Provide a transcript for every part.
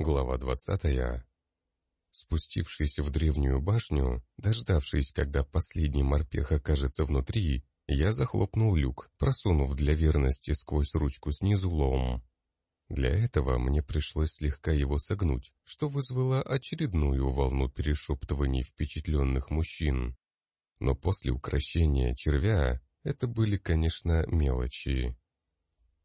Глава двадцатая. Спустившись в древнюю башню, дождавшись, когда последний морпех окажется внутри, я захлопнул люк, просунув для верности сквозь ручку снизу лом. Для этого мне пришлось слегка его согнуть, что вызвало очередную волну перешептываний впечатленных мужчин. Но после украшения червя это были, конечно, мелочи.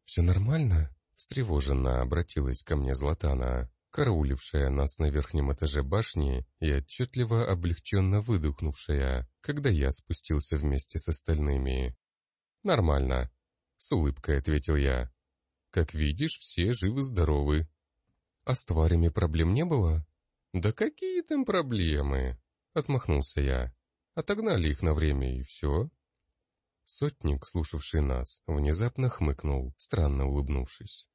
«Все нормально?» — встревоженно обратилась ко мне Златана караулившая нас на верхнем этаже башни и отчетливо облегченно выдохнувшая, когда я спустился вместе с остальными. «Нормально», — с улыбкой ответил я. «Как видишь, все живы-здоровы». «А с тварями проблем не было?» «Да какие там проблемы?» — отмахнулся я. «Отогнали их на время, и все». Сотник, слушавший нас, внезапно хмыкнул, странно улыбнувшись.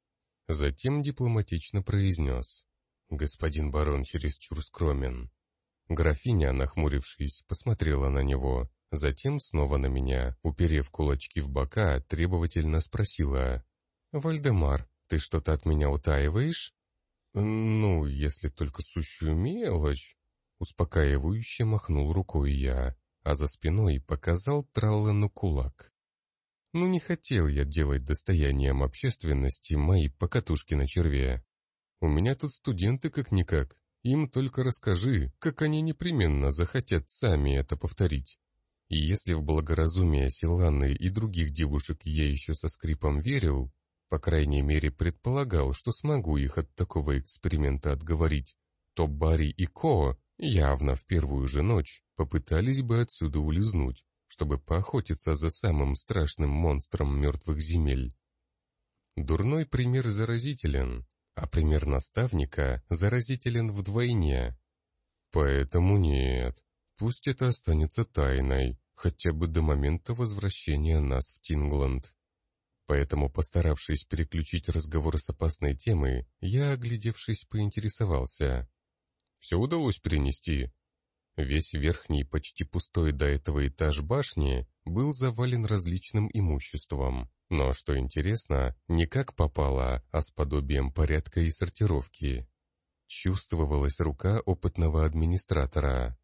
Затем дипломатично произнес. Господин барон чересчур скромен. Графиня, нахмурившись, посмотрела на него, затем снова на меня, уперев кулачки в бока, требовательно спросила. «Вальдемар, ты что-то от меня утаиваешь?» «Ну, если только сущую мелочь», — успокаивающе махнул рукой я, а за спиной показал Траллену кулак. Ну не хотел я делать достоянием общественности мои покатушки на черве. У меня тут студенты как-никак. Им только расскажи, как они непременно захотят сами это повторить. И если в благоразумие Силаны и других девушек я еще со скрипом верил, по крайней мере предполагал, что смогу их от такого эксперимента отговорить, то Барри и Ко явно в первую же ночь попытались бы отсюда улизнуть, чтобы поохотиться за самым страшным монстром мертвых земель. Дурной пример заразителен, а пример наставника заразителен вдвойне. Поэтому нет, пусть это останется тайной, хотя бы до момента возвращения нас в Тингланд. Поэтому, постаравшись переключить разговор с опасной темы, я, оглядевшись, поинтересовался. «Все удалось перенести?» Весь верхний, почти пустой до этого этаж башни был завален различным имуществом. Но, что интересно, не как попало, а с подобием порядка и сортировки. Чувствовалась рука опытного администратора.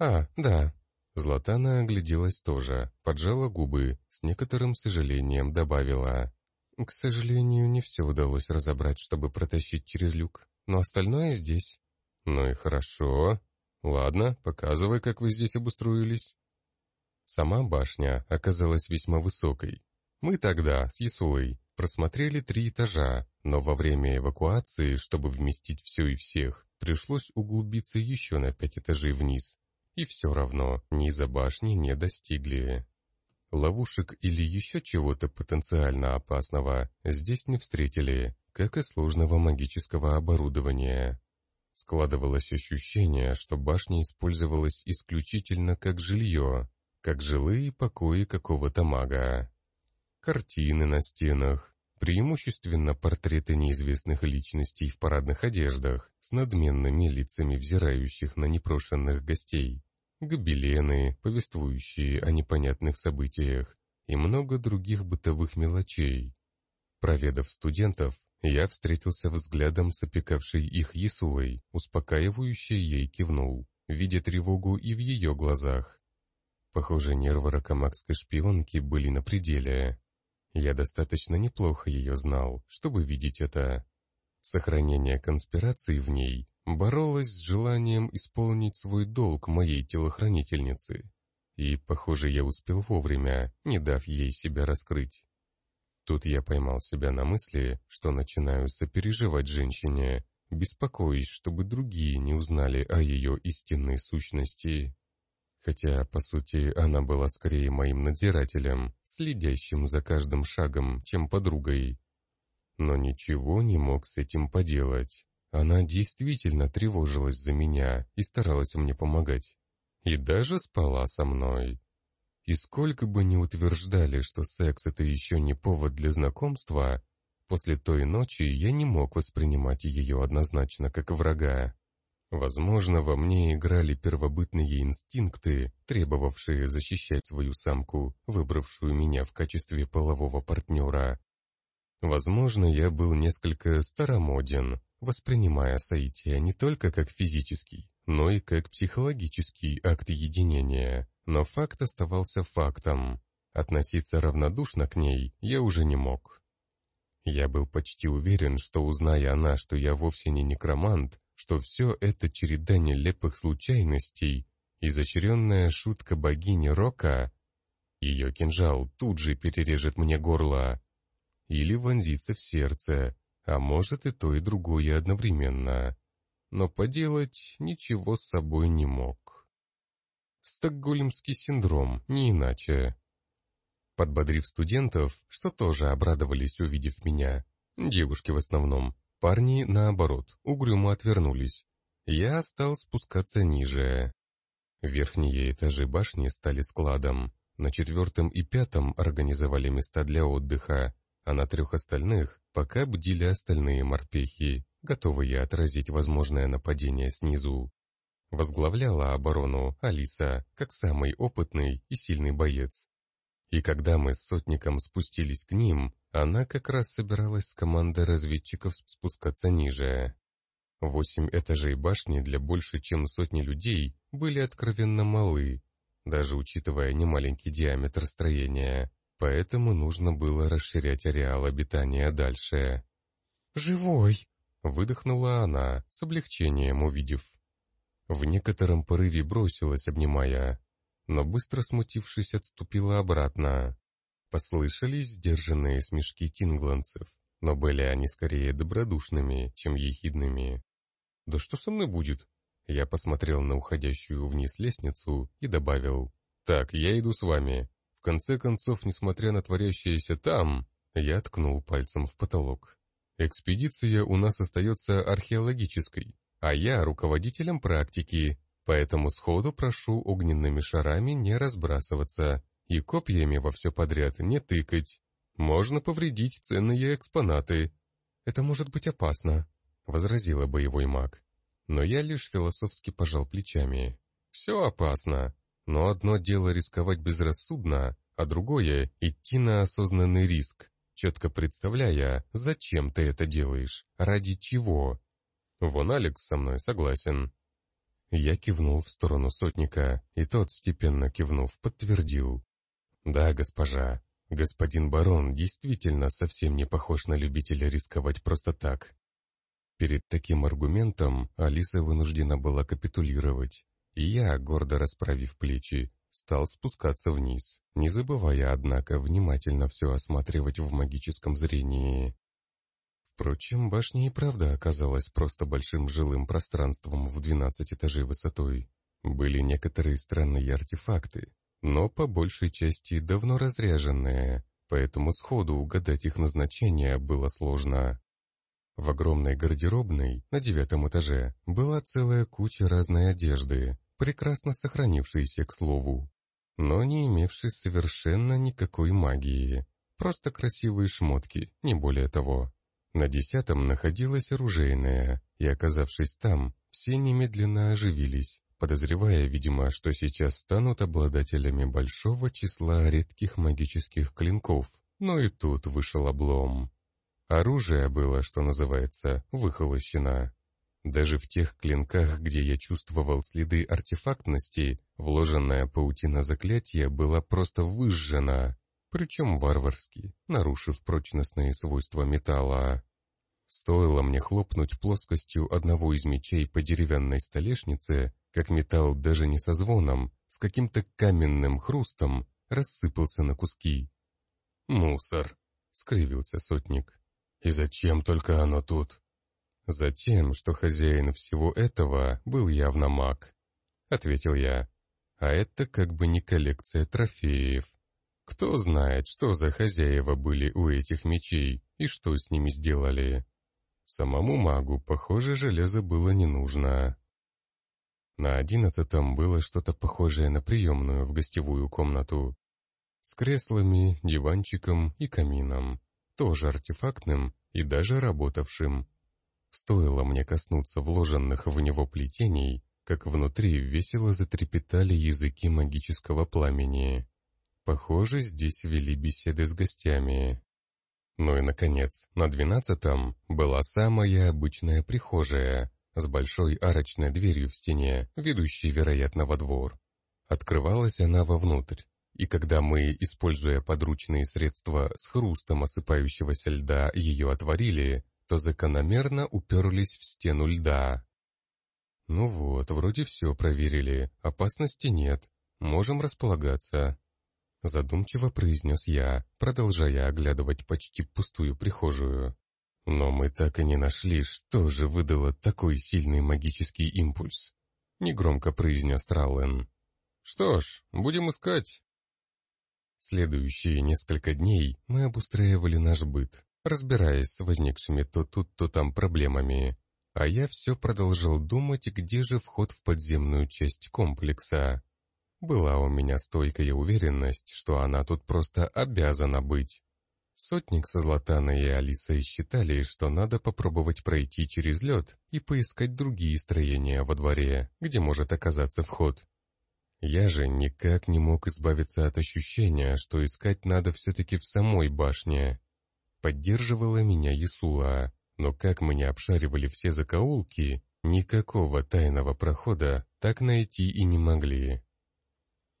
«А, да». Златана огляделась тоже, поджала губы, с некоторым сожалением добавила. «К сожалению, не все удалось разобрать, чтобы протащить через люк, но остальное здесь». «Ну и хорошо. Ладно, показывай, как вы здесь обустроились». Сама башня оказалась весьма высокой, мы тогда, с Ясулой, просмотрели три этажа, но во время эвакуации, чтобы вместить все и всех, пришлось углубиться еще на пять этажей вниз. И все равно низа башни не достигли. Ловушек или еще чего-то потенциально опасного здесь не встретили, как и сложного магического оборудования. Складывалось ощущение, что башня использовалась исключительно как жилье, как жилые покои какого-то мага. Картины на стенах, преимущественно портреты неизвестных личностей в парадных одеждах, с надменными лицами взирающих на непрошенных гостей, гобелены, повествующие о непонятных событиях, и много других бытовых мелочей. Проведав студентов, я встретился взглядом с опекавшей их Ясулой, успокаивающе ей кивнул, видя тревогу и в ее глазах. Похоже, нервы ракомакской шпионки были на пределе. Я достаточно неплохо ее знал, чтобы видеть это. Сохранение конспирации в ней боролось с желанием исполнить свой долг моей телохранительницы. И, похоже, я успел вовремя, не дав ей себя раскрыть. Тут я поймал себя на мысли, что начинаю сопереживать женщине, беспокоясь, чтобы другие не узнали о ее истинной сущности хотя, по сути, она была скорее моим надзирателем, следящим за каждым шагом, чем подругой. Но ничего не мог с этим поделать. Она действительно тревожилась за меня и старалась мне помогать. И даже спала со мной. И сколько бы ни утверждали, что секс — это еще не повод для знакомства, после той ночи я не мог воспринимать ее однозначно как врага. Возможно, во мне играли первобытные инстинкты, требовавшие защищать свою самку, выбравшую меня в качестве полового партнера. Возможно, я был несколько старомоден, воспринимая соитие не только как физический, но и как психологический акт единения. Но факт оставался фактом. Относиться равнодушно к ней я уже не мог. Я был почти уверен, что узная она, что я вовсе не некромант, что все это череда нелепых случайностей, изощренная шутка богини Рока, ее кинжал тут же перережет мне горло, или вонзится в сердце, а может и то и другое одновременно. Но поделать ничего с собой не мог. Стокгольмский синдром, не иначе. Подбодрив студентов, что тоже обрадовались, увидев меня, девушки в основном, парни, наоборот, угрюмо отвернулись. Я стал спускаться ниже. Верхние этажи башни стали складом. На четвертом и пятом организовали места для отдыха, а на трех остальных пока бдили остальные морпехи, готовые отразить возможное нападение снизу. Возглавляла оборону Алиса, как самый опытный и сильный боец. И когда мы с сотником спустились к ним, она как раз собиралась с командой разведчиков спускаться ниже. Восемь этажей башни для больше чем сотни людей были откровенно малы, даже учитывая немаленький диаметр строения. Поэтому нужно было расширять ареал обитания дальше. «Живой!» — выдохнула она, с облегчением увидев. В некотором порыве бросилась, обнимая, но быстро смутившись, отступила обратно. Послышались сдержанные смешки тингланцев, но были они скорее добродушными, чем ехидными. «Да что со мной будет?» Я посмотрел на уходящую вниз лестницу и добавил. «Так, я иду с вами. В конце концов, несмотря на творящееся там, я ткнул пальцем в потолок. Экспедиция у нас остается археологической, а я руководителем практики, поэтому сходу прошу огненными шарами не разбрасываться и копьями во все подряд не тыкать. Можно повредить ценные экспонаты. Это может быть опасно, — возразила боевой маг. Но я лишь философски пожал плечами. Все опасно, но одно дело рисковать безрассудно, а другое — идти на осознанный риск, четко представляя, зачем ты это делаешь, ради чего. Вон Алекс со мной согласен. Я кивнул в сторону сотника, и тот, степенно кивнув, подтвердил. «Да, госпожа, господин барон действительно совсем не похож на любителя рисковать просто так». Перед таким аргументом Алиса вынуждена была капитулировать. И я, гордо расправив плечи, стал спускаться вниз, не забывая, однако, внимательно все осматривать в магическом зрении. Впрочем, башня и правда оказалась просто большим жилым пространством в 12 этажей высотой. Были некоторые странные артефакты, но по большей части давно разряженные, поэтому сходу угадать их назначение было сложно. В огромной гардеробной на девятом этаже была целая куча разной одежды, прекрасно сохранившийся, к слову, но не имевший совершенно никакой магии, просто красивые шмотки, не более того. На десятом находилась оружейная, и, оказавшись там, все немедленно оживились, подозревая, видимо, что сейчас станут обладателями большого числа редких магических клинков, но и тут вышел облом. Оружие было, что называется, выхолощено. Даже в тех клинках, где я чувствовал следы артефактности, вложенная паутина заклятия была просто выжжена, причем варварски, нарушив прочностные свойства металла. Стоило мне хлопнуть плоскостью одного из мечей по деревянной столешнице, как металл даже не со звоном, с каким-то каменным хрустом рассыпался на куски. «Мусор!» — скривился сотник. «И зачем только оно тут?» «Затем, что хозяин всего этого был явно маг», — ответил я. «А это как бы не коллекция трофеев. Кто знает, что за хозяева были у этих мечей и что с ними сделали. Самому магу, похоже, железо было не нужно». На одиннадцатом было что-то похожее на приемную в гостевую комнату. С креслами, диванчиком и камином. Тоже артефактным и даже работавшим. Стоило мне коснуться вложенных в него плетений, как внутри весело затрепетали языки магического пламени. Похоже, здесь вели беседы с гостями. Ну и, наконец, на двенадцатом была самая обычная прихожая с большой арочной дверью в стене, ведущей, вероятно, во двор. Открывалась она вовнутрь, и когда мы, используя подручные средства с хрустом осыпающегося льда, ее отворили, то закономерно уперлись в стену льда. «Ну вот, вроде все проверили, опасности нет, можем располагаться», Задумчиво произнес я, продолжая оглядывать почти пустую прихожую. Но мы так и не нашли, что же выдало такой сильный магический импульс. Негромко произнес Траллен. Что ж, будем искать. Следующие несколько дней мы обустраивали наш быт, разбираясь с возникшими то тут, то там проблемами. А я все продолжал думать, где же вход в подземную часть комплекса. Была у меня стойкая уверенность, что она тут просто обязана быть. Сотник со Златаной и Алисой считали, что надо попробовать пройти через лед и поискать другие строения во дворе, где может оказаться вход. Я же никак не мог избавиться от ощущения, что искать надо все-таки в самой башне. Поддерживала меня Ясула, но как мы не обшаривали все закоулки, никакого тайного прохода так найти и не могли.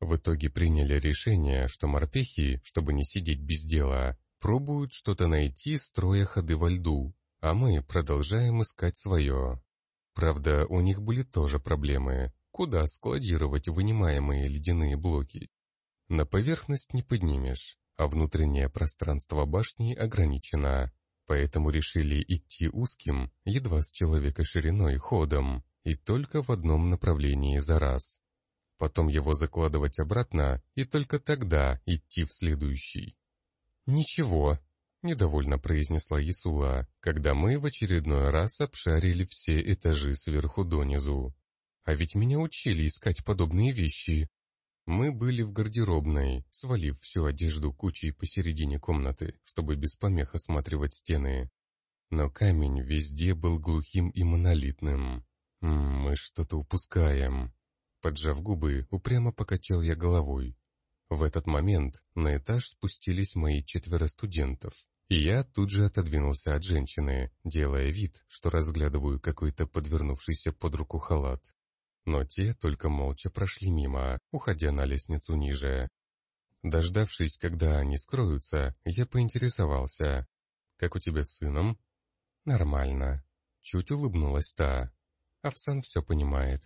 В итоге приняли решение, что морпехи, чтобы не сидеть без дела, пробуют что-то найти, строя ходы во льду, а мы продолжаем искать свое. Правда, у них были тоже проблемы, куда складировать вынимаемые ледяные блоки. На поверхность не поднимешь, а внутреннее пространство башни ограничено, поэтому решили идти узким, едва с человека шириной ходом, и только в одном направлении за раз потом его закладывать обратно и только тогда идти в следующий. «Ничего», — недовольно произнесла Исула, когда мы в очередной раз обшарили все этажи сверху донизу. «А ведь меня учили искать подобные вещи». Мы были в гардеробной, свалив всю одежду кучей посередине комнаты, чтобы без помех осматривать стены. Но камень везде был глухим и монолитным. мы что-то упускаем. Поджав губы, упрямо покачал я головой. В этот момент на этаж спустились мои четверо студентов, и я тут же отодвинулся от женщины, делая вид, что разглядываю какой-то подвернувшийся под руку халат. Но те только молча прошли мимо, уходя на лестницу ниже. Дождавшись, когда они скроются, я поинтересовался. «Как у тебя с сыном?» «Нормально». Чуть улыбнулась та. Овсан все понимает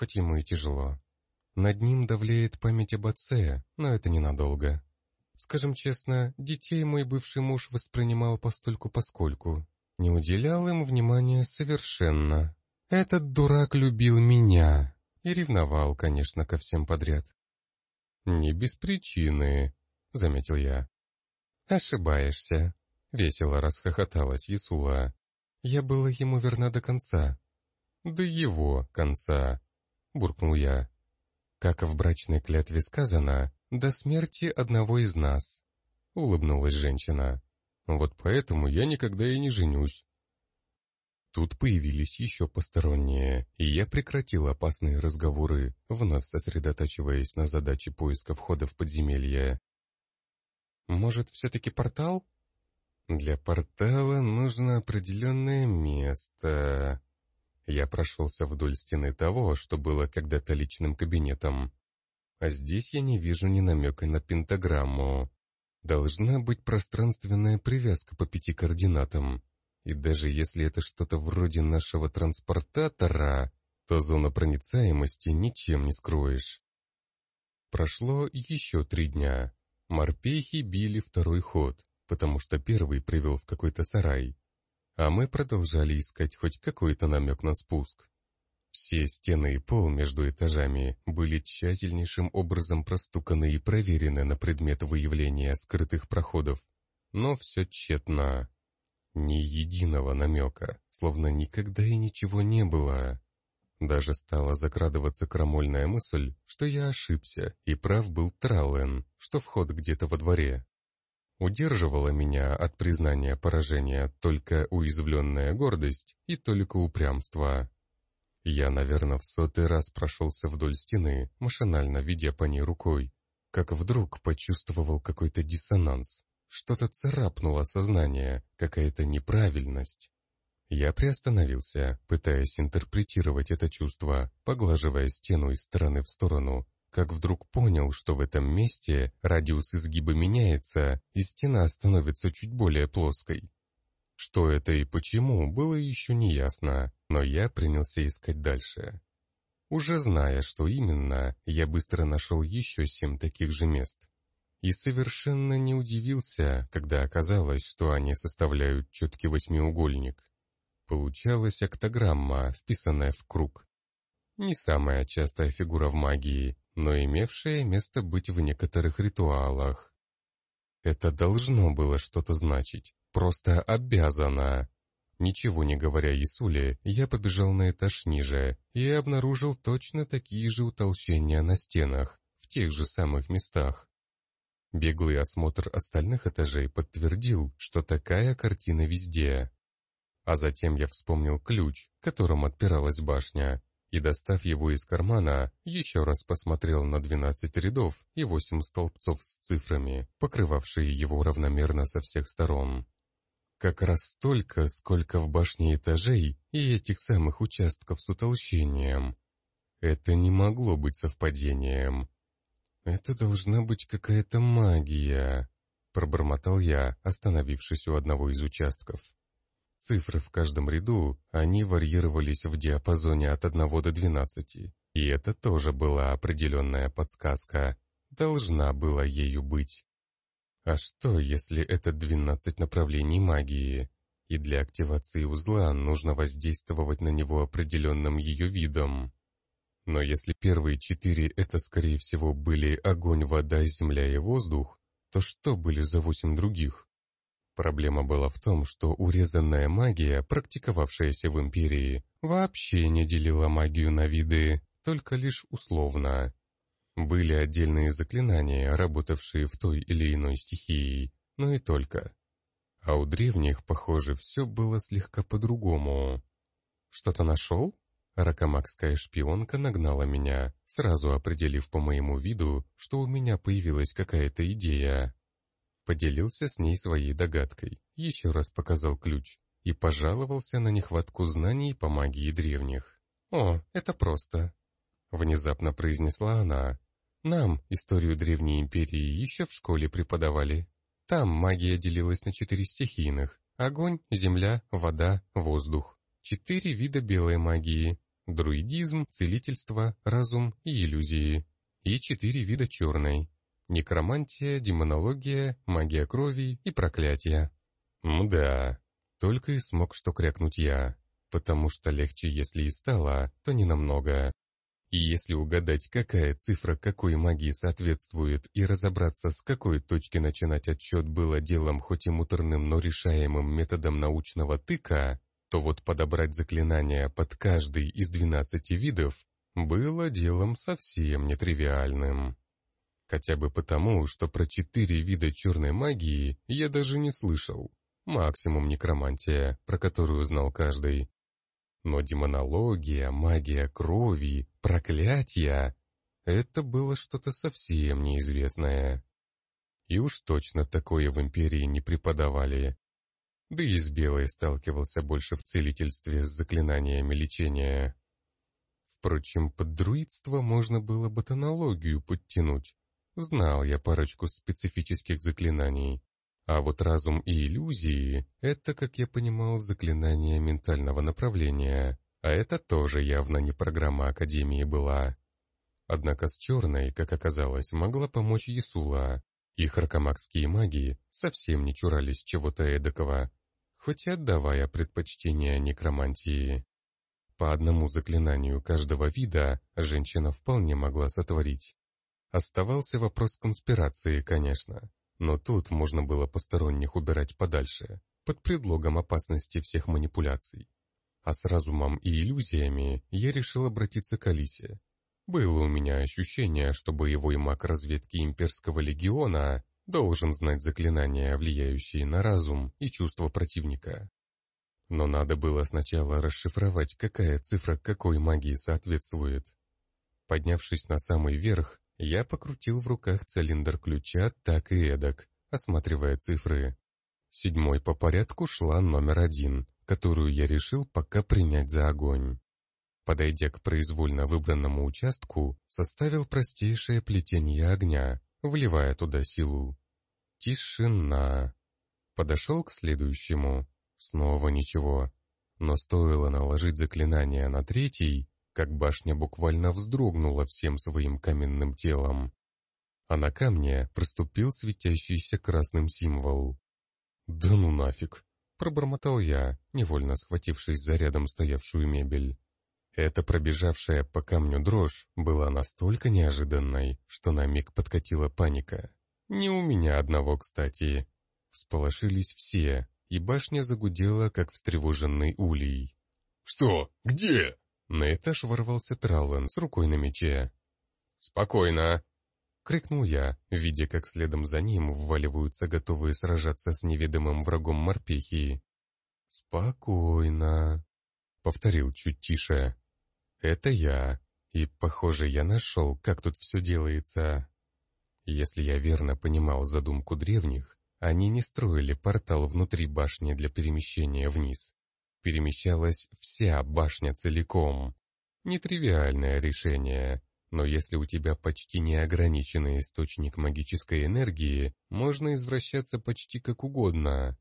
хоть ему и тяжело. Над ним давлеет память об отце, но это ненадолго. Скажем честно, детей мой бывший муж воспринимал постольку-поскольку. Не уделял им внимания совершенно. Этот дурак любил меня и ревновал, конечно, ко всем подряд. «Не без причины», — заметил я. «Ошибаешься», — весело расхохоталась Исула. «Я была ему верна до конца». «До его конца», — буркнул я. «Как в брачной клятве сказано, до смерти одного из нас», — улыбнулась женщина. «Вот поэтому я никогда и не женюсь». Тут появились еще посторонние, и я прекратил опасные разговоры, вновь сосредотачиваясь на задаче поиска входа в подземелье. «Может, все-таки портал?» «Для портала нужно определенное место», я прошелся вдоль стены того, что было когда-то личным кабинетом. А здесь я не вижу ни намека на пентаграмму. Должна быть пространственная привязка по пяти координатам. И даже если это что-то вроде нашего транспортатора, то зона проницаемости ничем не скроешь. Прошло еще три дня. Морпехи били второй ход, потому что первый привел в какой-то сарай а мы продолжали искать хоть какой-то намек на спуск. Все стены и пол между этажами были тщательнейшим образом простуканы и проверены на предмет выявления скрытых проходов. Но все тщетно. Ни единого намека, словно никогда и ничего не было. Даже стала закрадываться крамольная мысль, что я ошибся, и прав был Траллен, что вход где-то во дворе. Удерживала меня от признания поражения только уязвленная гордость и только упрямство. Я, наверное, в сотый раз прошелся вдоль стены, машинально ведя по ней рукой, как вдруг почувствовал какой-то диссонанс, Что-то царапнуло сознание, какая-то неправильность. Я приостановился, пытаясь интерпретировать это чувство, поглаживая стену из стороны в сторону, как вдруг понял, что в этом месте радиус изгиба меняется, и стена становится чуть более плоской. Что это и почему, было еще не ясно, но я принялся искать дальше. Уже зная, что именно, я быстро нашел еще семь таких же мест. И совершенно не удивился, когда оказалось, что они составляют четкий восьмиугольник. Получалась октограмма, вписанная в круг. Не самая частая фигура в магии, но имевшая место быть в некоторых ритуалах. Это должно было что-то значить, просто обязано. Ничего не говоря Исуле, я побежал на этаж ниже и обнаружил точно такие же утолщения на стенах, в тех же самых местах. Беглый осмотр остальных этажей подтвердил, что такая картина везде. А затем я вспомнил ключ, которым отпиралась башня, и, достав его из кармана, еще раз посмотрел на 12 рядов и 8 столбцов с цифрами, покрывавшие его равномерно со всех сторон. Как раз столько, сколько в башне этажей и этих самых участков с утолщением. Это не могло быть совпадением. «Это должна быть какая-то магия», — пробормотал я, остановившись у одного из участков. Цифры в каждом ряду, они варьировались в диапазоне от 1 до 12, и это тоже была определенная подсказка, должна была ею быть. А что, если это 12 направлений магии, и для активации узла нужно воздействовать на него определенным ее видом? Но если первые четыре это, скорее всего, были огонь, вода, земля и воздух, то что были за восемь других? Проблема была в том, что урезанная магия, практиковавшаяся в Империи, вообще не делила магию на виды, только лишь условно. Были отдельные заклинания, работавшие в той или иной стихии, но и только. А у древних, похоже, все было слегка по-другому. «Что-то нашел?» Ракомакская шпионка нагнала меня, сразу определив по моему виду, что у меня появилась какая-то идея. Поделился с ней своей догадкой, еще раз показал ключ и пожаловался на нехватку знаний по магии древних. «О, это просто», — внезапно произнесла она. «Нам историю Древней Империи еще в школе преподавали. Там магия делилась на четыре стихийных — огонь, земля, вода, воздух. Четыре вида белой магии — друидизм, целительство, разум и иллюзии. И четыре вида черной Некромантия, демонология, магия крови и проклятия. Мда, только и смог что крякнуть я, потому что легче, если и стало, то не намного. И если угадать, какая цифра какой магии соответствует, и разобраться, с какой точки начинать отсчет было делом хоть и муторным, но решаемым методом научного тыка, то вот подобрать заклинания под каждый из двенадцати видов было делом совсем нетривиальным. Хотя бы потому, что про четыре вида черной магии я даже не слышал. Максимум некромантия, про которую знал каждый. Но демонология, магия крови, проклятия — это было что-то совсем неизвестное. И уж точно такое в Империи не преподавали. Да и с Белой сталкивался больше в целительстве с заклинаниями лечения. Впрочем, под друидство можно было ботанологию подтянуть. Знал я парочку специфических заклинаний. А вот разум и иллюзии — это, как я понимал, заклинания ментального направления. А это тоже явно не программа Академии была. Однако с черной, как оказалось, могла помочь Ясула. И харкамакские маги совсем не чурались чего-то эдакого, хоть и отдавая предпочтение некромантии. По одному заклинанию каждого вида женщина вполне могла сотворить. Оставался вопрос конспирации, конечно, но тут можно было посторонних убирать подальше, под предлогом опасности всех манипуляций. А с разумом и иллюзиями я решил обратиться к Алисе. Было у меня ощущение, что боевой маг разведки имперского легиона должен знать заклинания, влияющие на разум и чувства противника. Но надо было сначала расшифровать, какая цифра какой магии соответствует. Поднявшись на самый верх, я покрутил в руках цилиндр ключа так и эдак, осматривая цифры. Седьмой по порядку шла номер один, которую я решил пока принять за огонь. Подойдя к произвольно выбранному участку, составил простейшее плетение огня, вливая туда силу. Тишина. Подошел к следующему. Снова ничего. Но стоило наложить заклинание на третий, как башня буквально вздрогнула всем своим каменным телом. А на камне проступил светящийся красным символ. «Да ну нафиг!» — пробормотал я, невольно схватившись за рядом стоявшую мебель. Эта пробежавшая по камню дрожь была настолько неожиданной, что на миг подкатила паника. Не у меня одного, кстати. Всполошились все, и башня загудела, как встревоженный улей. «Что? Где?» На этаж ворвался Траллен с рукой на мече. «Спокойно!» — крикнул я, видя, как следом за ним вваливаются готовые сражаться с неведомым врагом морпехи. «Спокойно!» — повторил чуть тише. «Это я, и, похоже, я нашел, как тут все делается». Если я верно понимал задумку древних, они не строили портал внутри башни для перемещения вниз. Перемещалась вся башня целиком. Нетривиальное решение, но если у тебя почти неограниченный источник магической энергии, можно извращаться почти как угодно.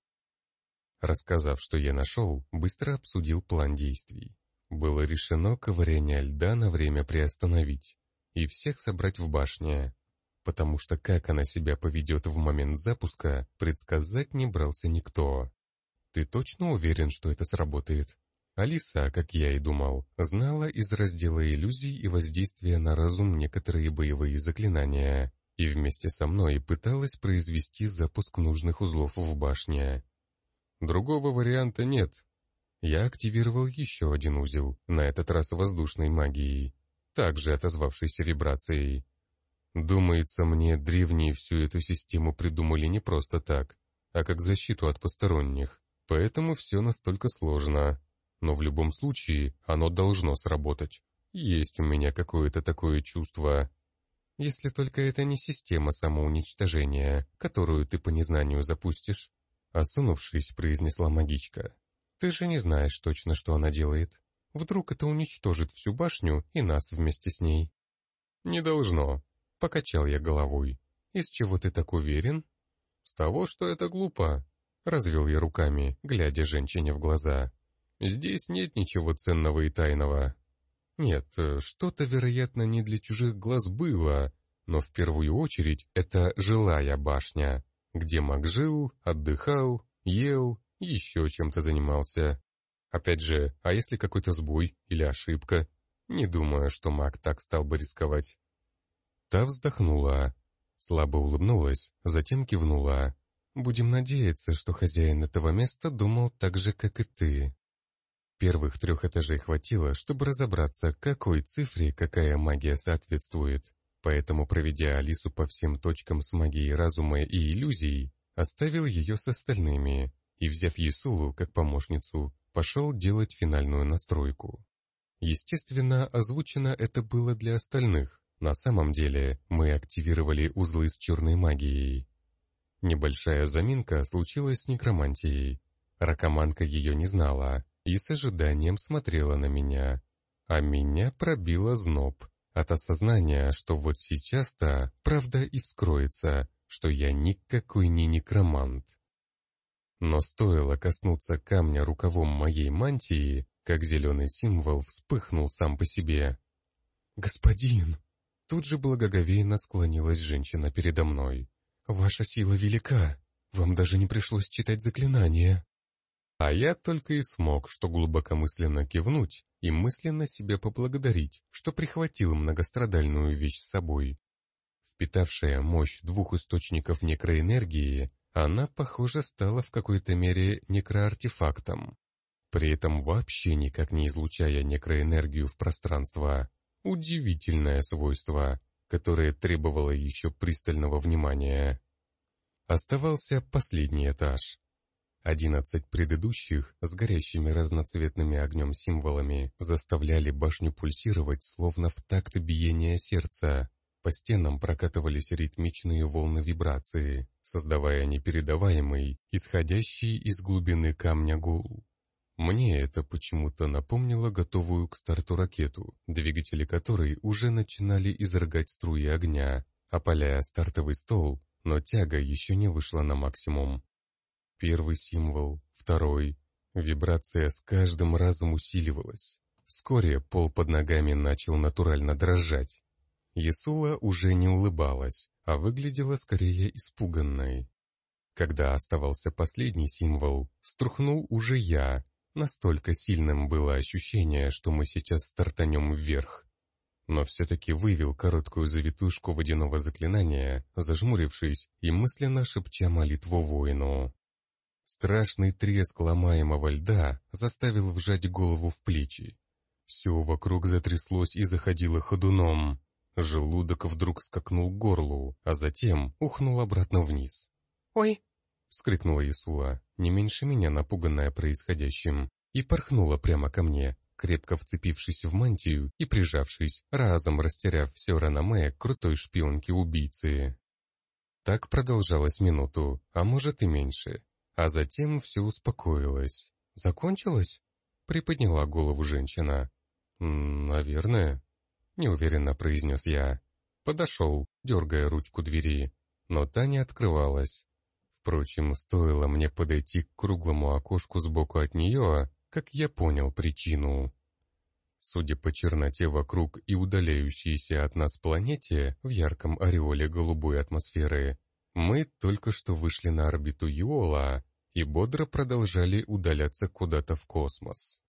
Рассказав, что я нашел, быстро обсудил план действий. Было решено ковыряние льда на время приостановить и всех собрать в башне потому что как она себя поведет в момент запуска, предсказать не брался никто. Ты точно уверен, что это сработает? Алиса, как я и думал, знала из раздела иллюзий и воздействия на разум некоторые боевые заклинания, и вместе со мной пыталась произвести запуск нужных узлов в башне. Другого варианта нет. Я активировал еще один узел, на этот раз воздушной магией, также отозвавшейся вибрацией. Думается мне, древние всю эту систему придумали не просто так, а как защиту от посторонних. Поэтому все настолько сложно. Но в любом случае оно должно сработать. Есть у меня какое-то такое чувство. Если только это не система самоуничтожения, которую ты по незнанию запустишь. Осунувшись, произнесла магичка. Ты же не знаешь точно, что она делает. Вдруг это уничтожит всю башню и нас вместе с ней. Не должно, Покачал я головой. «Из чего ты так уверен?» «С того, что это глупо», — развел я руками, глядя женщине в глаза. «Здесь нет ничего ценного и тайного». Нет, э, что-то, вероятно, не для чужих глаз было, но в первую очередь это жилая башня, где маг жил, отдыхал, ел еще чем-то занимался. Опять же, а если какой-то сбой или ошибка? Не думаю, что маг так стал бы рисковать. Та вздохнула, слабо улыбнулась, затем кивнула. «Будем надеяться, что хозяин этого места думал так же, как и ты». Первых трех этажей хватило, чтобы разобраться, какой цифре какая магия соответствует. Поэтому, проведя Алису по всем точкам с магией разума и иллюзий, оставил ее с остальными и, взяв Есулу как помощницу, пошел делать финальную настройку. Естественно, озвучено это было для остальных, на самом деле, мы активировали узлы с черной магией. Небольшая заминка случилась с некромантией. Ракоманка ее не знала и с ожиданием смотрела на меня. А меня пробило зноб от осознания, что вот сейчас-то правда и вскроется, что я никакой не некромант. Но стоило коснуться камня рукавом моей мантии, как зеленый символ вспыхнул сам по себе. «Господин!» Тут же благоговейно склонилась женщина передо мной. «Ваша сила велика. Вам даже не пришлось читать заклинания». А я только и смог, что глубокомысленно кивнуть и мысленно себя поблагодарить, что прихватил многострадальную вещь с собой. Впитавшая мощь двух источников некроэнергии, она, похоже, стала в какой-то мере некроартефактом. При этом вообще никак не излучая некроэнергию в пространство, Удивительное свойство, которое требовало еще пристального внимания. Оставался последний этаж. Одиннадцать предыдущих с горящими разноцветными огнем символами заставляли башню пульсировать, словно в такт биения сердца. По стенам прокатывались ритмичные волны вибрации, создавая непередаваемый, исходящий из глубины камня гул. Мне это почему-то напомнило готовую к старту ракету, двигатели которой уже начинали изрыгать струи огня, опаляя стартовый стол, но тяга еще не вышла на максимум. Первый символ, второй. Вибрация с каждым разом усиливалась. Вскоре пол под ногами начал натурально дрожать. Ясула уже не улыбалась, а выглядела скорее испуганной. Когда оставался последний символ, струхнул уже я, Настолько сильным было ощущение, что мы сейчас стартанем вверх. Но все-таки вывел короткую завитушку водяного заклинания, зажмурившись и мысленно шепча молитву воину. Страшный треск ломаемого льда заставил вжать голову в плечи. Все вокруг затряслось и заходило ходуном. Желудок вдруг скакнул к горлу, а затем ухнул обратно вниз. «Ой!» — вскрикнула Исула, не меньше меня напуганная происходящим, и порхнула прямо ко мне, крепко вцепившись в мантию и прижавшись, разом растеряв все реноме крутой шпионки-убийцы. Так продолжалось минуту, а может и меньше. А затем все успокоилось. «Закончилось?» — приподняла голову женщина. «Наверное», — неуверенно произнес я. Подошел, дергая ручку двери, но та не открывалась. Впрочем, стоило мне подойти к круглому окошку сбоку от нее, как я понял причину. Судя по черноте вокруг и удаляющейся от нас планете в ярком ореоле голубой атмосферы, мы только что вышли на орбиту Юола и бодро продолжали удаляться куда-то в космос.